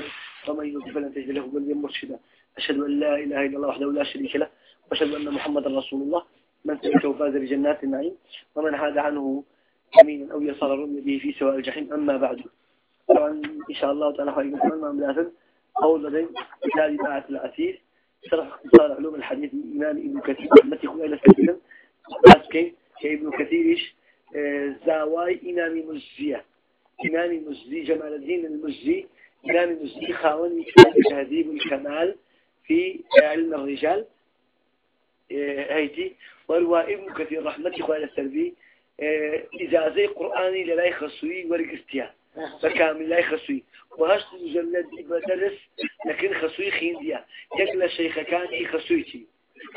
مهتد ومن يضلل فلن تجد له وليا مرشدا. أشهد أن لا إله إلا الله وحده لا شريك له وأشهد أن محمدا رسول الله. من سلكه فاز بجنات النعيم ومن هذا عنه يمينا أو يسارا رمي به في سواء الجحيم. أما بعد طبعا إن شاء الله تعالى من ما ملاثن قول لدي كتاب باعة العسيس شرح اختصار علوم الحديث الإمام ابن كثير رحمته إلى سبيلا كي كابن كثيرش آه، زاواي إمام مجزية. إمام مجزي جمال الدين المجزي إمام مجزي خاون تهذيب الكمال في علم الرجال. آه، هيتي والوا ابن كثير رحمته إلى السلبي آه، إجازة قرآني لا يخصوي ورقستيا فكامل لا يخصوي وهشت مجلد بدرس لكن خصوي خينديا. يقل شيخ كان يخصوي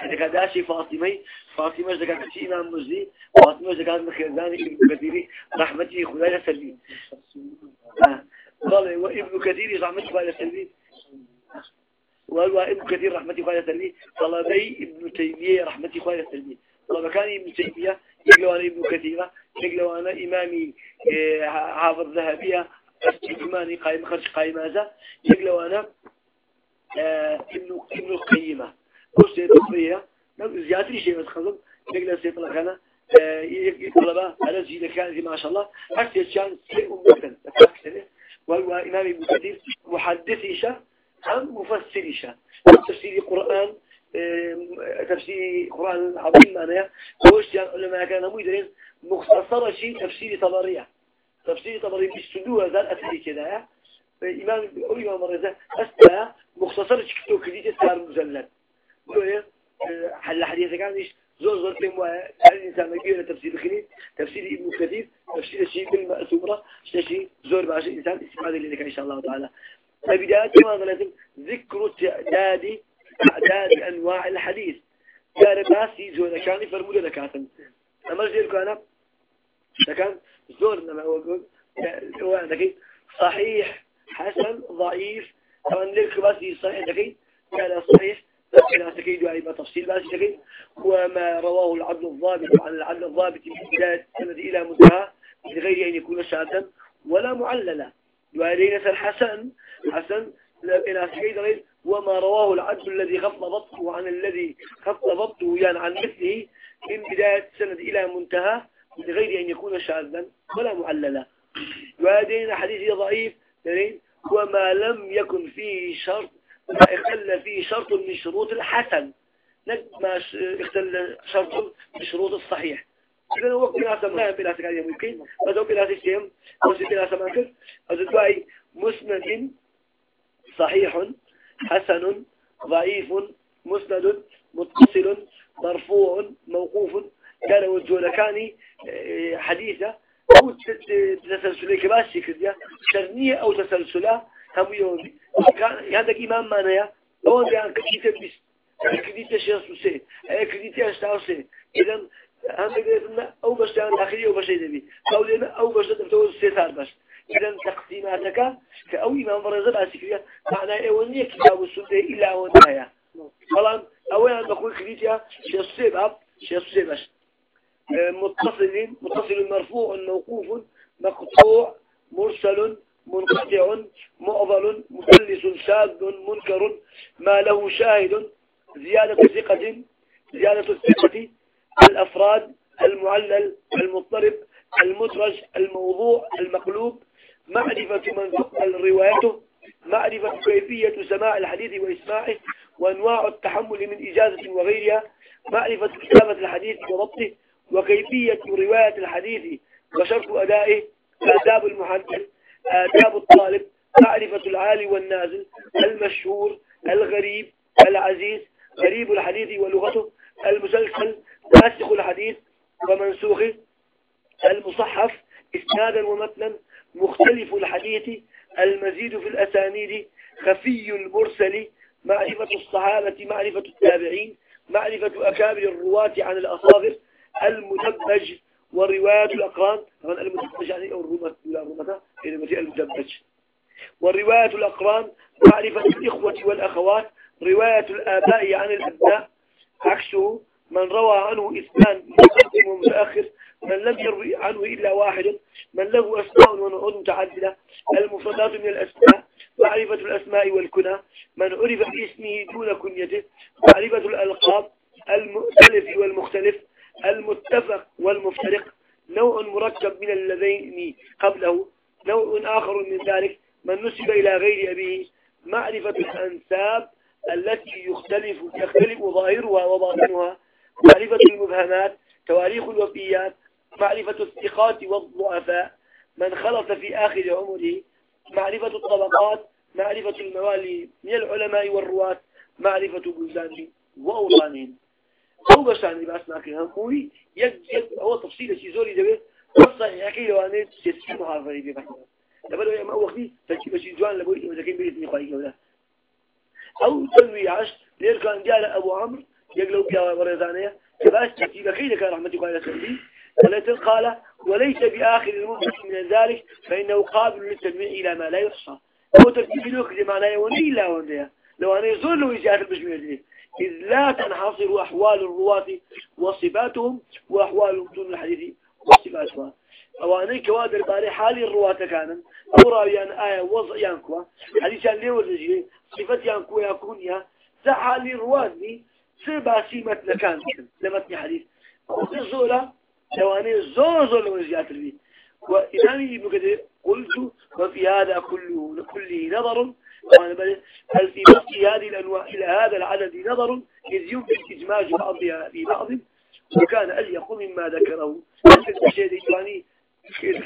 إذا داشي فاطمة فاطمة إذا كانت إمام مزي فاطمة إذا كانت مخيزاني ابن كثير رحمتي خدايا سلبي قال وابن كثير رحمتي خدايا سلبي وابن كثير رحمتي خدايا سلبي طلبي ابن تيمية رحمتي خدايا سلبي طلب كان ابن تيمية يقلوا أنا ابن كثيرة يقلوا أنا إمامي حافظ ذهبية استجماني قائم خرج قائم هذا. يقلوا أنا ابن ابن القيمة. وش تطبيها زيادة شيء بس خذهم يقلوا سيطلع كان طلبة على زيادة كان ما شاء الله. حتى كان شيء مثلا وهو إمام ابن كثير محدث إيشا أم مفسر إيشا تفسير القرآن تفسير القرآن العظيم معناه. وش يعني علماء كانوا مدرين مختصرة شيء تفسير طبرية. تفسير طبري بيستدوها ذا أثري كذا إمام أولي إمام الرزا أستا مختصر شكتو كديت صار مزلل حل حديث كان زور زور تم الإنسان يجي تفسير الخليل. تفسير ابن كثير. تفسير الشيء بالمأثورة شيء زور بعش الإنسان استفادة لك إن شاء الله تعالى. فبداية ماذا لازم ذكر تعداد أعداد أنواع الحديث. كان باسي زور كان فرمودة لكاتن أما زير كان كان زور نما هو عندك صحيح حسن ضعيف. طبعا لك باسي صحيح عندك كان صحيح. لكن تكيد يعني تفصيل باسي تكيد وما رواه العبد الضابط عن العبد الضابط من بداية السند إلى منتهى من غير أن يكون شاذا ولا معللا. وعلينا الحسن حسن لكن تكيد وما رواه العبد الذي خف ضبطه عن الذي خف ضبطه يعني عن مثله من بداية السند إلى منتهى من غير أن يكون شاذا ولا معللا. وهذين حديث ضعيف وما لم يكن فيه شرط ما اختل فيه شرط من شروط الحسن. ما اختل شرط من شروط الصحيح. إذا هو بلا سماء بلا سكارية ممكن بس هو بلا سيستم أو بلا سماء كذا أزدواي مسند صحيح حسن ضعيف مسند متصل مرفوع موقوف. كان وجولكاني آه، حديثة. أو تسلسلي كباسي كذا شرنية أو تسلسلة. هم يومي عندك إمام مانيا أو بيان كتير بس كتير شيء سوسي أي كتير أشتاو سي إذا هم بيقولنا أو بس يعني داخلي أو بس يدبي أو لنا أو بس تبتوز سيثار بس إذا تقسيماتك كأو إمام فرزل أسكريا معناه أولية كتاب السنة إلا ونهاية طبعا أولا نقول كتير شيء سيباب شيء سيباش متصل متصل مرفوع موقوف مقطوع مرسل منقطع مؤضل مدلس شاذ منكر ما له شاهد. زيادة ثقة زيادة الثقة الأفراد المعلل المضطرب المدرج الموضوع المقلوب. معرفة من تقبل روايته معرفة كيفية سماع الحديث وإسماعه وأنواع التحمل من إجازة وغيرها. معرفة كتابة الحديث وضبطه وكيفية رواية الحديث وشرط أدائه. آداب المحدث. آداب الطالب معرفة العالي والنازل المشهور الغريب العزيز غريب الحديث ولغته المسلسل ناسخ الحديث ومنسوخه المصحف إسنادا ومتنا مختلف الحديث المزيد في الأسانيد خفي المرسل معرفة الصحابة معرفة التابعين معرفة أكابر الرواة عن الأصاغر المدبج ورواية الأقران طبعا المدبج يعني أو الرمة لا الرمة يعني المدبج. ورواية الأقران معرفة الإخوة والأخوات رواية الآباء عن الأبناء. عكسه من روى عنه إثنان متقدم ومتأخر من لم يروي عنه إلا واحد من له أسماء ونعود متعددة. المفردات من الأسماء معرفة الأسماء والكنى. من عرف باسمه دون كنيته معرفة الألقاب المؤتلف والمختلف. المتفق والمفترق نوع مركب من اللذين قبله نوع آخر من ذلك من نسب إلى غير أبيه معرفة الأنساب التي يختلف يختلف ظاهرها وباطنها معرفة المبهمات تواريخ الوفيات معرفة الثقات والضعفاء من خلط في آخر عمره معرفة الطبقات معرفة الموالي من العلماء والرواة معرفة بلدان وأوطانهم. أو بشان بأسماء هموي يد يد هو تفصيل شيء زوري دبي قصة يحكي له أنا تسمع محافظة بي مثلا لبلو ما وقتي تجيب شيء جوان لبوي إذا كان بيتني خايف ولا. أو تنوي عش لير كان جال أبو عمرو يقلو بيا ورزانية كباس تجيب كيد كان رحمة الله عليه ولكن قال وليس بآخر المؤمن من ذلك فإنه قابل للتنويع إلى ما لا يحصى. هو ترتيب لوك دي معناه وني لا لو أنا يزول له إجابة المجموعة دي إذ لا تنحصر أحوال الرواة وصفاتهم وأحوال متون الحديث وصفاتها. أو أنا كوادر باري حالي الرواة كان. أو راويان آية وضع ينكوا حديثان ليه ورجيه صفات ينكوا يكونها سحالي الرواة سبع سيمة لكان. لمتني حديث. وزولة لو أنا زور زور لو زيادة البيت وإمامي ابن كثير قلت. وفي هذا كله كله نظر. هل في بسط هذه الأنواع إلى هذا العدد نظر؟ إذ يمكن إجماج بعضها في بعض. وكان أليق مما ذكره. الشيء يعني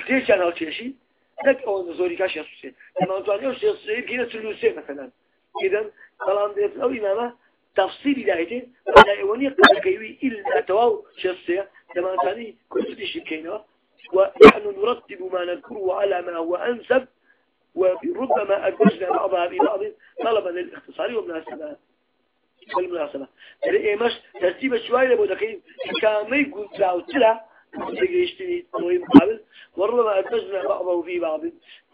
ليش أنا شيء؟ لك أو نزوري كاش يصير لما أنتوا عنيو شيء يصير سلوسي مثلا. إذا طالما ديت أو إمامة تفصيل دايته ولا يوني قد كيوي إلا تواو شيء لما أنتوا كنت تشي كينا ونحن نرتب ما نذكره على ما هو أنسب. وربما أجزنا بعضها ببعض طلبا للاختصار والمناسبة والمناسبة يعني مش ترتيب شوية لبودكين كان يقول تلاو تلا يشتري طوي مقابل وربما أجزنا بعضه في بعض.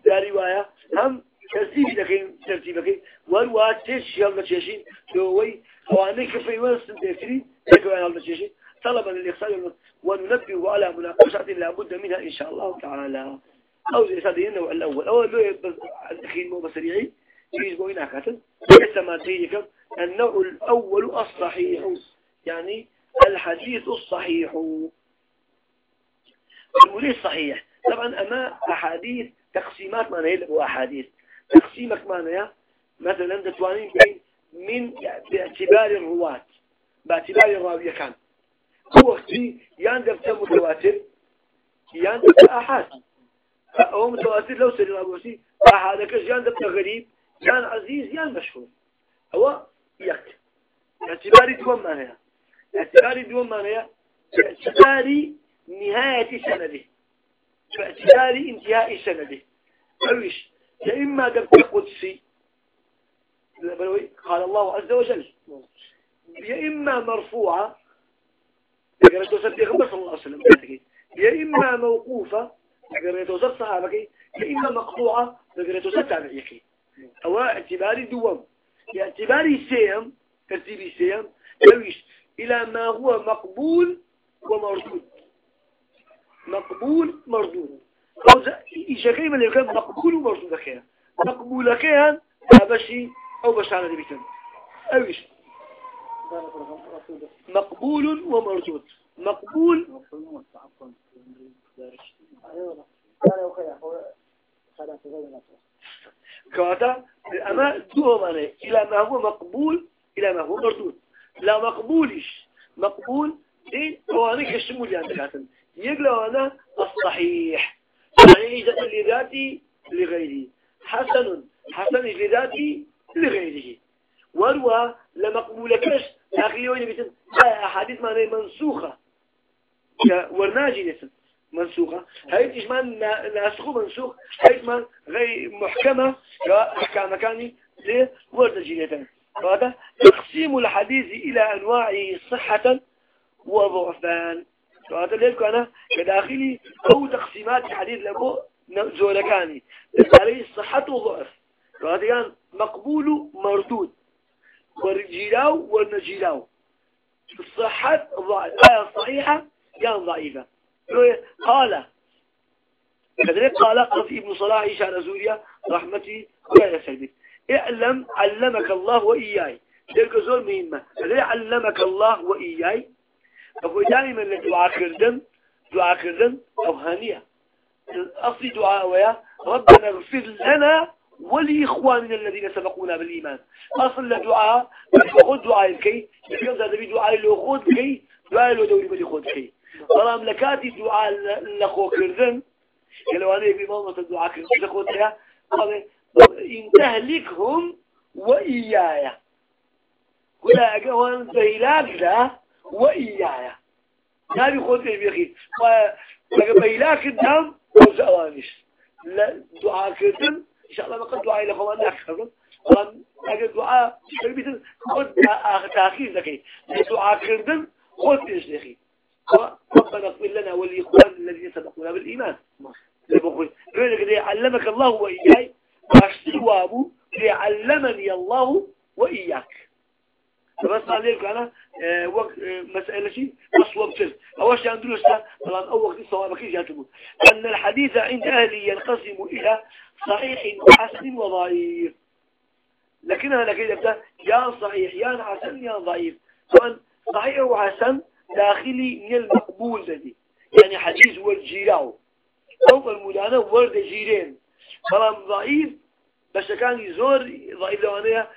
ذا رواية هم ترتيب دكين ترتيبك والوا تيش يلا تشين دوي خواني كفي وسط تفسير كفي يلا تشين طلبا للاختصار وننبه على مناقشة لابد منها إن شاء الله تعالى. أو هذا النوع الأول. أول له الأخير مو بسريعي يجب هنا كاتل كما تيجي النوع الأول الصحيح. يعني الحديث الصحيح. المولي الصحيح طبعا أما أحاديث تقسيمات ما نهي هو أحاديث. تقسيمك ما نهي مثلا تتوانين بين من باعتبار الرواة. باعتبار الراوية كان. هو أختي يندب متواتر؟ يندب أحد. هو متواتر لو سلم أبوسي أحد كش يندب غريب. يان عزيز يان مشهور. هو يك اعتباري دوم معناها اعتباري دوم معناها باعتباري نهاية سنده. باعتباري انتهاء سنده. أويش؟ يا إما دبت قدسي قال الله عز وجل. يا إما مرفوعة. بيغمبر صلى الله عليه وسلم. يا إما موقوفة قرأت وصل صحابك إما مقطوعة قرأت وصل تابعيك أو اعتباري دوام. اعتباري سيم ترتيبي سيم يويش إلى ما هو مقبول ومردود. مقبول مردود. أو إيشاكي من يكون مقبول ومردود كيان مقبول كيان بشي أو بشارة بيتم. أويش مقبول ومردود. مقبول كواتا أما دو معنى إلى ما هو مقبول إلى ما هو مردود. لا مقبولش مقبول إيه هو أنا كشمول يعني كاتن. يقلوا أنا الصحيح. يعني إذا لذاتي لغيره حسن حسن لذاتي لغيره وروى لمقبول كش أخي يوني بيتن أحاديث معنى منسوخة. ورناجي نسن منسوخة هاي تجمان ناسخو منسوخ هاي تجمان غير محكمة كأحكام مكاني لورد جينيتان هذا تقسيم الحديث إلى أنواعه صحة وضعفان هذا ليك أنا كداخلي أو تقسيمات الحديث لبو زولكاني. عليه صحة وضعف. هذا كان مقبول مردود. والجيلاو والنجيلاو الصحة الآية الصحيحة كان ضعيفة. قال كذلك قال قصي ابن صلاح إشارة زوريا رحمتي ويا سيدي اعلم علمك الله وإياي. ذلك زور مهمة. كذلك علمك الله وإياي أبو دائما لدعاء كردن دعاء كردن أو هانية أصلي دعاء ويا ربنا اغفر لنا ولإخواننا الذين سبقونا بالإيمان. أصل لدعاء خذ دعاء الكي هذا بدعاء اللي خذ كي دعاء اللي دوري بدي خذ كي. طالما لكاتي دعاء لخو كردن لو أنا يبي ماما الدعاء كردن لخوتها. قال إن تهلكهم وإياي ولا أجوان بيلاك لا وإياي نبي خذ بيخي وبيلاك الدم وزوانش لا دعاء كردن. إن شاء الله ما قد دعاء لكم أنا أكثر. طبعا أجل دعاء مثل خد ربنا اغفر لنا ولإخوان الذين سبقونا بالإيمان. علمك الله وإياي واشتوابه ليعلمني الله وإياك. بس عليك أنا آه، وقت آه، مسألة شيء أصوب تل أوش عن دروسها طبعا أول وقت الصواب كيف يعتبر أن الحديث عند أهلي ينقسم إلى صحيح وحسن وضعيف. لكن يبدأ يا صحيح يا حسن يا ضعيف. طبعا صحيح وحسن داخلي من المقبول الذي يعني حديث والجيراو أو المدانة ورد جيرين طبعا ضعيف بس كان يزور ضعيف لو أنا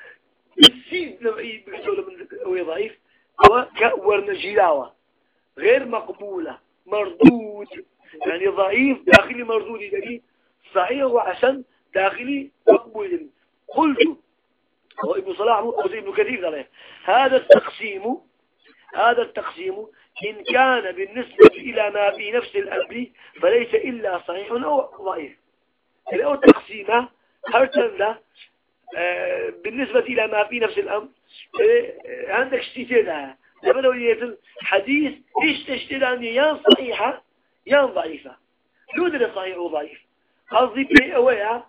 السيد نوعي بحثوا من هو ضعيف هو كورن جيراوة غير مقبولة مردود يعني ضعيف داخلي مردود يعني صحيح وحسن داخلي مقبول قلت. ابن صلاح أو ابن كثير هذا التقسيم هذا التقسيم إن كان بالنسبة إلى ما في نفس الأمر فليس إلا صحيح أو ضعيف. الأول تقسيمه هرتن آه بالنسبة إلى ما في نفس الأمر آه عندك اشتتين لما لو يتل حديث إيش تشتري عني يا صحيحة يا ضعيفة دون صحيح وضعيف قصدي بي أويا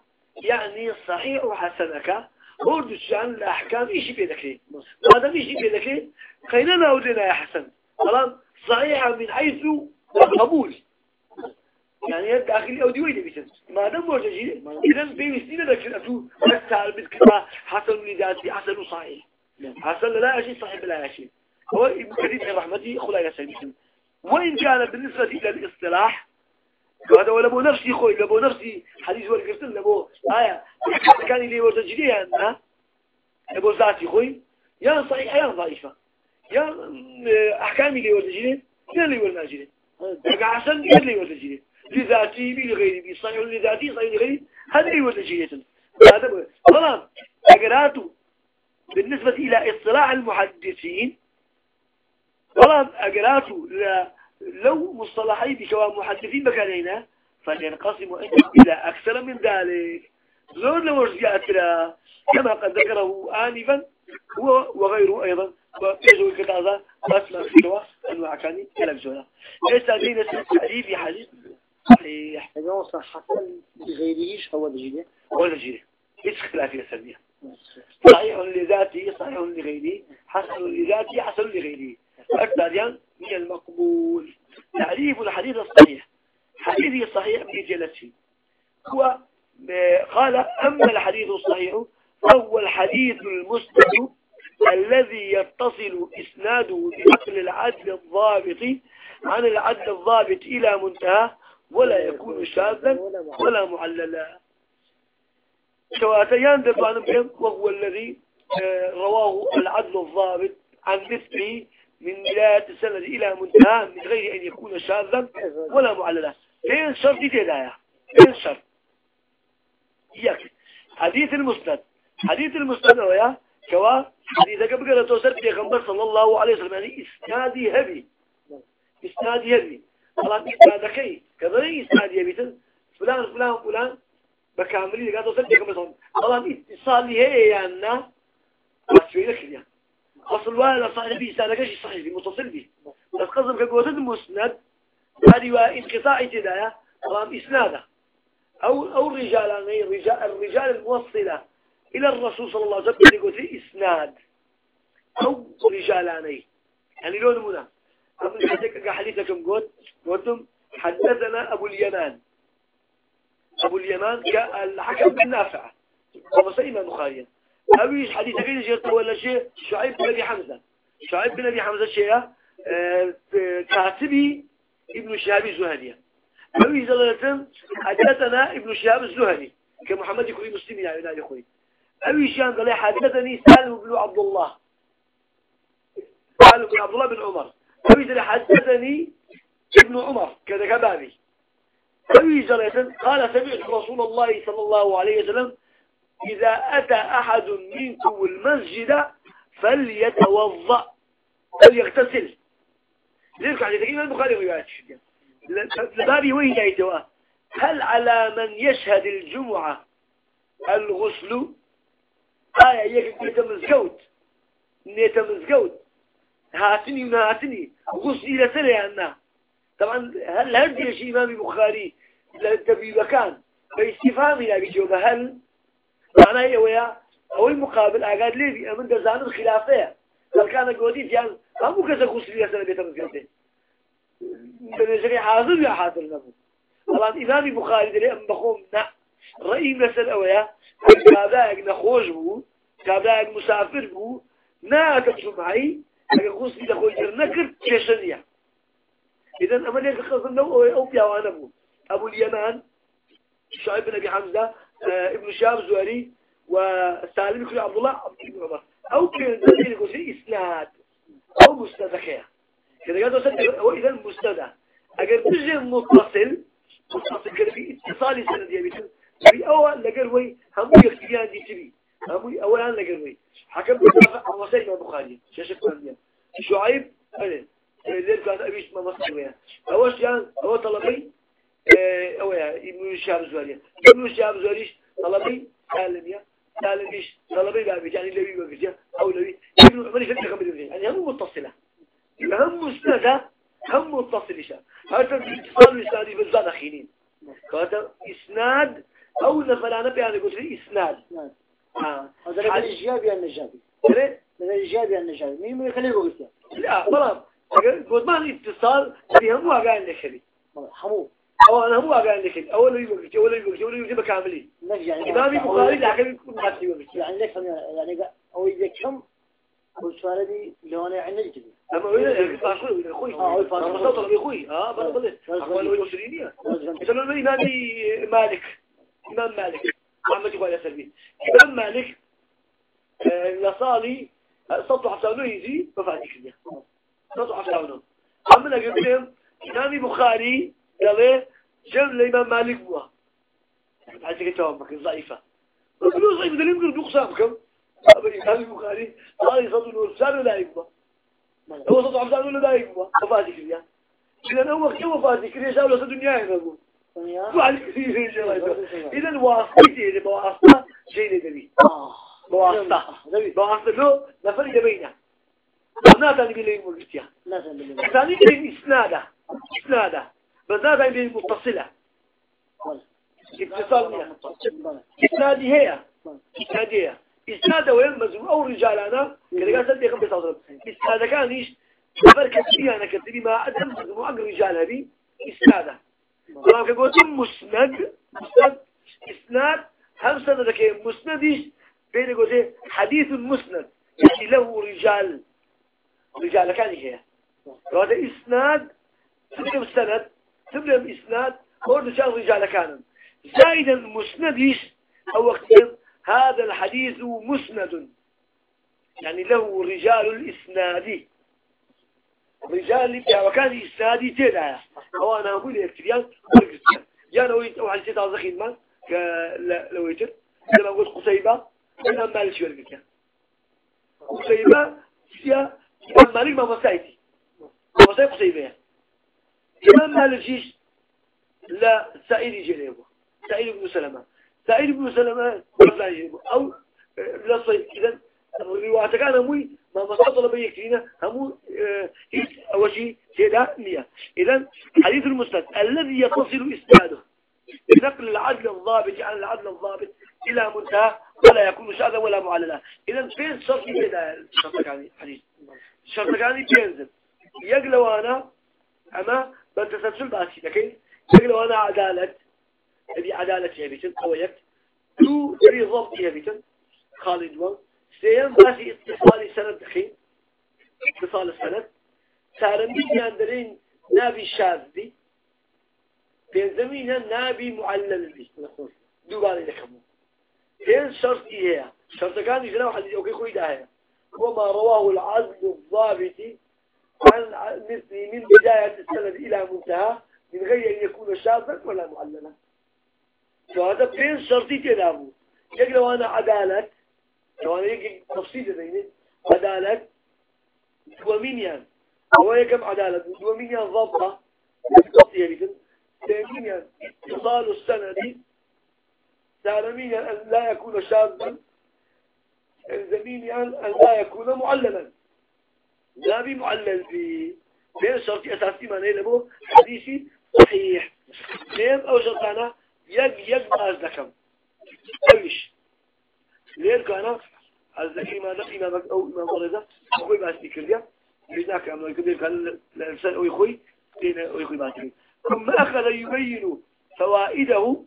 يعني صحيح وحسنك ورد الشأن الأحكام إيش بيدك هذا إيش بيدك خينا ودنا يا حسن. طالما صحيحة من حيث القبول. يعني داخلي أو ديوي بيتن ما دام مرتجي إذا بيستين لك أتو أكثر بالكلمة حسن لذاتي حسن صحيح حسن لا شيء صحيح لا شيء هو ابن كثير رحمتي خلا يسلم وإن كان بالنسبة إلى الإصطلاح هذا ولا بو نفسي خوي لبو نفسي حديث ورقرتن لبو آية. كان اللي ورتجري أنا لبو ذاتي خوي. يا صحيح يا ضعيفة. يا أحكامي اللي ورتجري يا اللي ورناجري حسن يا اللي ورتجري لذاتي بغيري بصحيح لذاتي صحيح لغيري هذا اللي ورتجري هذا طبعا أقراته بالنسبة إلى اصطلاح المحدثين. طبعا أقراته لو مصطلحي بكوا محدثين بكالينا فلينقسم إلى أكثر من ذلك. زور لو رجعتنا كما قد ذكره آنفا هو وغيره أيضا. ويجو الكتازة بس ما في كوا أنواع كاني زولا ليس دين التعريف حديث صحيح. إذا صح حسن بغيره هو الجيل هو الجيل إيش خلافية سلبية صحيح لذاته صحيح لغيره. حسن لذاته حسن لغيره. أكثر من المقبول. تعريف الحديث الصحيح. حديث الصحيح بجلسه هو قال أما الحديث الصحيح فهو الحديث المسند الذي يتصل إسناده بنقل العدل الضابط عن العدل الضابط إلى منتهى ولا يكون شاذا ولا معللا. شواتيان دبان بهم وهو الذي آه، رواه العدل الضابط عن مثله من بداية السند إلى منتهى من غير أن يكون شاذا ولا معللا. كين شرط دي تدايا كين شرط يك حديث المسند. حديث المسند ويا كوا حديثك بقرة توسر بيغمبر صلى الله عليه وسلم. يعني إسنادي هبي. إسنادي هبي. طبعا إسنادكي كذا إسنادي هبي. فلان فلان فلان. بكاملي قاعد توسر بيغمبر صلى طبعا اتصالي هي يعني بس لك يعني وصل ولا صحيح به سالكش صحيح؟ متصل به. بس قصدم كقوة المسند هذه انقطاع تدايا طبعا إسناده. أو أو الرجال الرجال الرجال الموصلة إلى الرسول صلى الله عليه وسلم يقول إسناد. أو رجالاني يعني. لون منا أما حديثك حديثكم قلت قلتم حدثنا أبو اليمان. أبو اليمان كالحكم بن نافع ومسيما البخاري. أبيش حديث غير جرت ولا شيء شعيب بن أبي حمزة. شعيب بن أبي حمزة شيء آه، كاتبي ابن شهاب الزهري. أبي زلالة حدثنا ابن شهاب الزهري كمحمد يكون مسلم يعني نادي أخوي أبي شان قال حدثني سالم بن عبد الله. سالم بن عبد الله بن عمر. أبي حدثني ابن عمر كذا كبابي. أبي زلالة قال سمعت رسول الله صلى الله عليه وسلم إذا أتى أحد منكم المسجد فليتوضأ فليغتسل. ذلك عن الإمام البخاري روايات لبابي وين جايتوا هل على من يشهد الجمعة الغسل؟ آية يك نيتمزقوت نيتمزقوت هاتني ونهاتني غسل إلى سنة أنا طبعا هل هل شيء إمام البخاري لتبي مكان؟ باستفهام إلى بيجوا هل معناه هي ويا أو المقابل أقعد لي من دزان الخلافية هل كان قودي جان؟ هم كذا غسل إلى سنة بيتمزقوت بنجري حاضر يا حاضر نبو. طبعا إمام البخاري دلي أم بخوم نا. رأي مثل أويا كابلاك نخوش بو كابلاك مسافر بو. نا معي أجا غسل دخول جر نكر كيشنيا إذا أما ليك خلصنا أو بيوانا بو أبو اليمان شعيب بن أبي حمزة ابن شاب زواري وسالم بن عبد الله بن عمر. أو كان دليل يقول إسناد أو مستدخية كذا قالوا سنة هو إذا مستدى. أجر بجي متصل متصل في اتصال سنة دي بيتم في أول لقروي هم يختيان دي تبي. هم أولا لقروي حكم بالدفع وسيد البخاري شاشة فهمية شعيب أنا ذلك كان أبيش ما مصر أول شيء أول طلبي. أو يا إبن الشاب زوالي إبن زواليش طلبي سالم إيش طلبي بابي يعني لوي بقى أو لوي إبن عمري فتح قبل يعني هم متصلة. هم مسندة هم متصل إشاء. هذا الاتصال الإسنادي بالزاد أخينين هذا إسناد أو نفلانا بيانا قلت لي إسناد. آه. هذا لك الإجابي عن النجابي لك الإجابي عن النجابي مين من يخليه قلت؟ لا طلب. قلت ما اتصال هم واقع لك حمو أو أنا هم واقع لك أول يوجد أول يوجد أول يوجد كاملين يعني إمامي بخاري لكن يكون ما يعني لك. يعني أو إذا كم دي لو أنا عندي جدي أما هو أخوي أخوي آه أخوي أخوي آه بلا بلا أخوي هو يوصليني إذا ما إمامي مالك. إمام مالك. محمد يقول سلمي إمام مالك لصالي صوته حسانه يجي مفاتيح كذا صوته حسانه عمنا قبلهم إمامي بخاري قال جم الإمام مالك بوا عايزك توامك ضعيفة. قالوا ضعيفة دليل يمكن نقصامكم الإمام البخاري. قال يصدر الإنسان لا يقبى هو صدر عبدان ولا لا يقبى وفاة كريا إذا هو وقت وفاة كريا شاول صدر الدنيا يقبى وعلى كثير إذا واسطة إذا واسطة شيء ندبي واسطة. واسطة له نفر يبينه ما ثاني بيلين مرجتيا ثاني بيلين إسنادة. إسنادة. بس ثاني بيلين متصلة. اتصال مياه إسنادي هي إسنادي هي إسناد وين مزمو أو رجالنا؟ كذا قال سنتي خم بيصادر إسناد كان إيش؟ نفر كتبي أنا كتبي ما أدم مزمو أقر رجال هذه إسناد طبعا كقولت مسند مسند إسناد. هم ذكي مسند إيش؟ بين قولت حديث مسند. يعني له رجال. رجال كان هي. وهذا إسناد. سند تبلم إسناد هو رجال رجال كان زائدا مسند أو وقت هذا الحديث مسند. يعني له رجال الإسناد. رجال وكان إسنادي تدعى هو أنا أقول يكتريان يا لو أو حديث تعزخين ما؟ لو يتر. لما أقول قصيبة أنا مالك شو القتيان قصيبة يا مالك ما مسايتي. ما مسايت قصيبة. إمام مالك جيش لا سائل جريبه سائل بن سلمة. سعيد بن سلمة لا يجيبه. أو لا صيد إذا الرواية كان موي ما مصطلب بيكتينا همو أول شيء سيدا نية إذا حديث المسند الذي يتصل إسناده. بنقل العدل الضابط عن العدل الضابط إلى منتهى ولا يكون شاذا ولا معللا. إذا فين شرط كده الشرط يعني حديث. الشرط يعني بينزل يقلوا أنا أما بالتسلسل باسي لكن يقول أنا عدالة. هذه عدالة يبيتن قويت دو دري ضبط يبيتن خالد وان سيم باسي اتصال سند دخين اتصال السند سارمين يندرين نابي شاذ بين زمينا نابي معلل دي دوباره لكمو. بين شرط إيه شرط كان يجنوا حديث. أوكي خوي ده وما رواه العزل الضابط عن مثل من بداية السند إلى منتهى؟ من غير أن يكون شاذا ولا معللا فهذا بين شرطي تدابو يقول أنا عدالة لو أنا يجي تفصيل ذيني عدالة دومينيان هو يكم عدالة. دومينيان ضبطة ضبط يلي ثانيا اتصال السند. ثانيا أن لا يكون شاذا. ثانيا أن لا يكون معللا لا بمعلل في بين شرط أساسي ما نيلبه حديثي صحيح. لين أو شرطانا؟ يق يق باز لكم أيش لين كان الذكي ما دقي ما أو ما مرضى أخوي باس تكريا هناك أما يكبر كان الإنسان أو يخوي. لين أو يخوي باس ثم أخذ يبين فوائده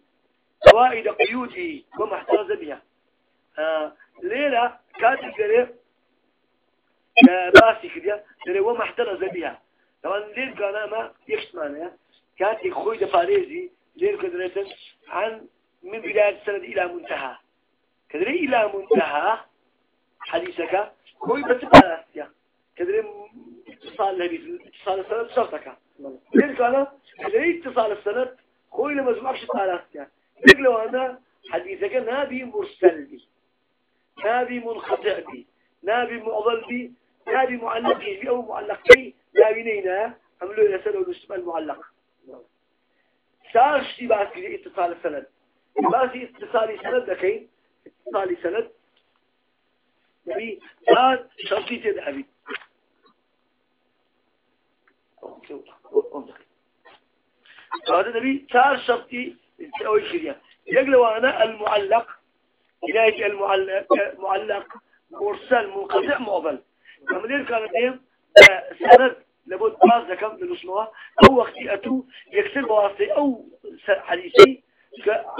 فوائد قيوده وما احترز بها. آه ليلة كاتب قريب باسي كده لأنه وما احترز بها طبعا ليل كان ما يكشت معنا. كاتب خوي دفاريزي ليل كدريتن عن من بداية السند إلى منتهى. كدري إلى منتهى حديثك؟ خوي بتبالاسيا كدري اتصال نبي اتصال السند شرطك. ليل كان كدري اتصال السند خوي لما زمعش اتصالاسيا ليل لو أنا حديثك نابي مرسل بي نابي منقطع بي نابي معضل بي نابي معلق بي أو معلق بي نابي نينا عملوا يسألوا الاسم المعلق. شارش دي بعد كده اتصال السند باسي اتصالي سند لكين اتصالي سند. نبي لا شرطي تدعبي هذا نبي صار شرطي شيء يقلوا أنا المعلق إلهي المعلق معلق مرسل منقطع معضل فمدير كان سند لابد باز لكم لنصنوها أو وقتيئته يكسر بواسطة أو حديثي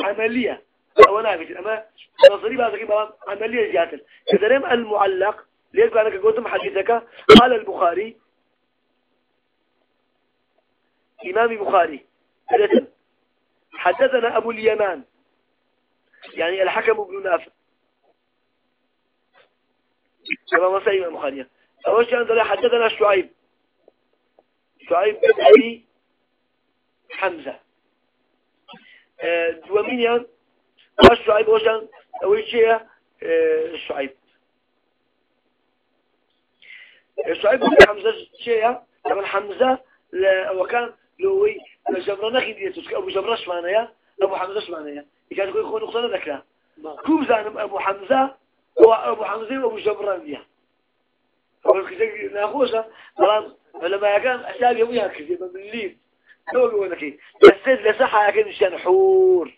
عملية أو نافذ أما نظري بعض كده عملية زيادة. كذلك المعلق ليش أنا قلت حديثك قال البخاري إمام بخاري حدثنا أبو اليمان يعني الحكم بن نافع. كما مسا إمام بخاري. أول شيء حدثنا شعيب. شعيب بن أبي حمزة. آه، دومينيان شعيب وشان أول شيء آه، شعيب. شعيب بن حمزة شيء طبعا حمزة وكان لوي جبر نخي ديتوس أبو جبرش معناه أبو حمزة معناه كان يقول يكون نقطة كوب زانم أبو حمزة؟ وأبو حمزة وأبو جبران ديا كذا ناخوشة خلاص. فلما كان أشياء يوميها كذا بالليل لو يقول لك؟ بس لسحة كان مشان حور.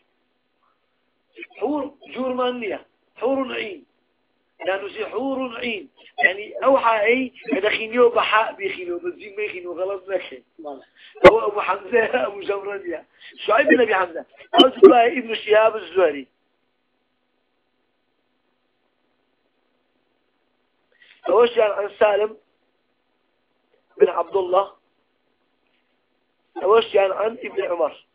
حور جور مانية. حور عين لأنه سي حور عين يعني أوحى أي هذا خينيو بحاء بيخينيو بزين بيخينيو غلط نكي هو أبو حمزة أبو جمرانية شعيب بن أبي حمزة؟ قلت الله ابن شهاب الزهري. فوش عن سالم بن عبد الله فوش عن ابن عمر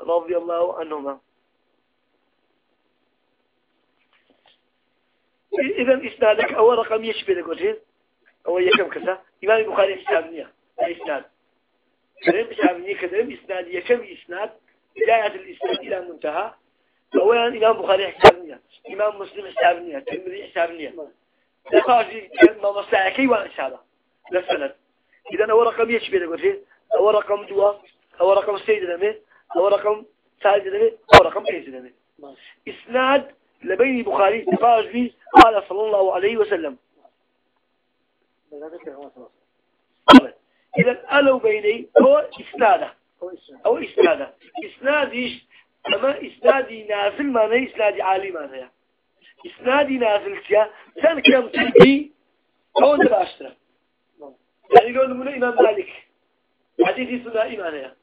رضي الله عنهما؟ إذا إسنادك أول رقم يشبه لقوله أو يكم كذا؟ إمام البخاري إسنادنية إسناد؟ كلام إسنادنية كلام إسناد يكم إسناد؟ بداية الإسناد إلى منتهى أولا إمام بخاري حسابنية إمام مسلم حسابنية ترمذي حسابنية ما مصلحكي وأنا حسابه للسند إذا أول رقم يشبه لقوله أول رقم دوا. أول رقم سيد لمه أول رقم ثالث لمه أول رقم كيس لمه إسناد لبين بخاري تفاج به قال صلى الله عليه وسلم. إذا ألو بيني هو إسناده. أو إسناده. إسناديش أما إسنادي نازل ما إسنادي عالي ما نه إسنادي نازل كيا سن كم تبي هو ده باشترا يعني يقول من إمام مالك حديثي ثنائي معناها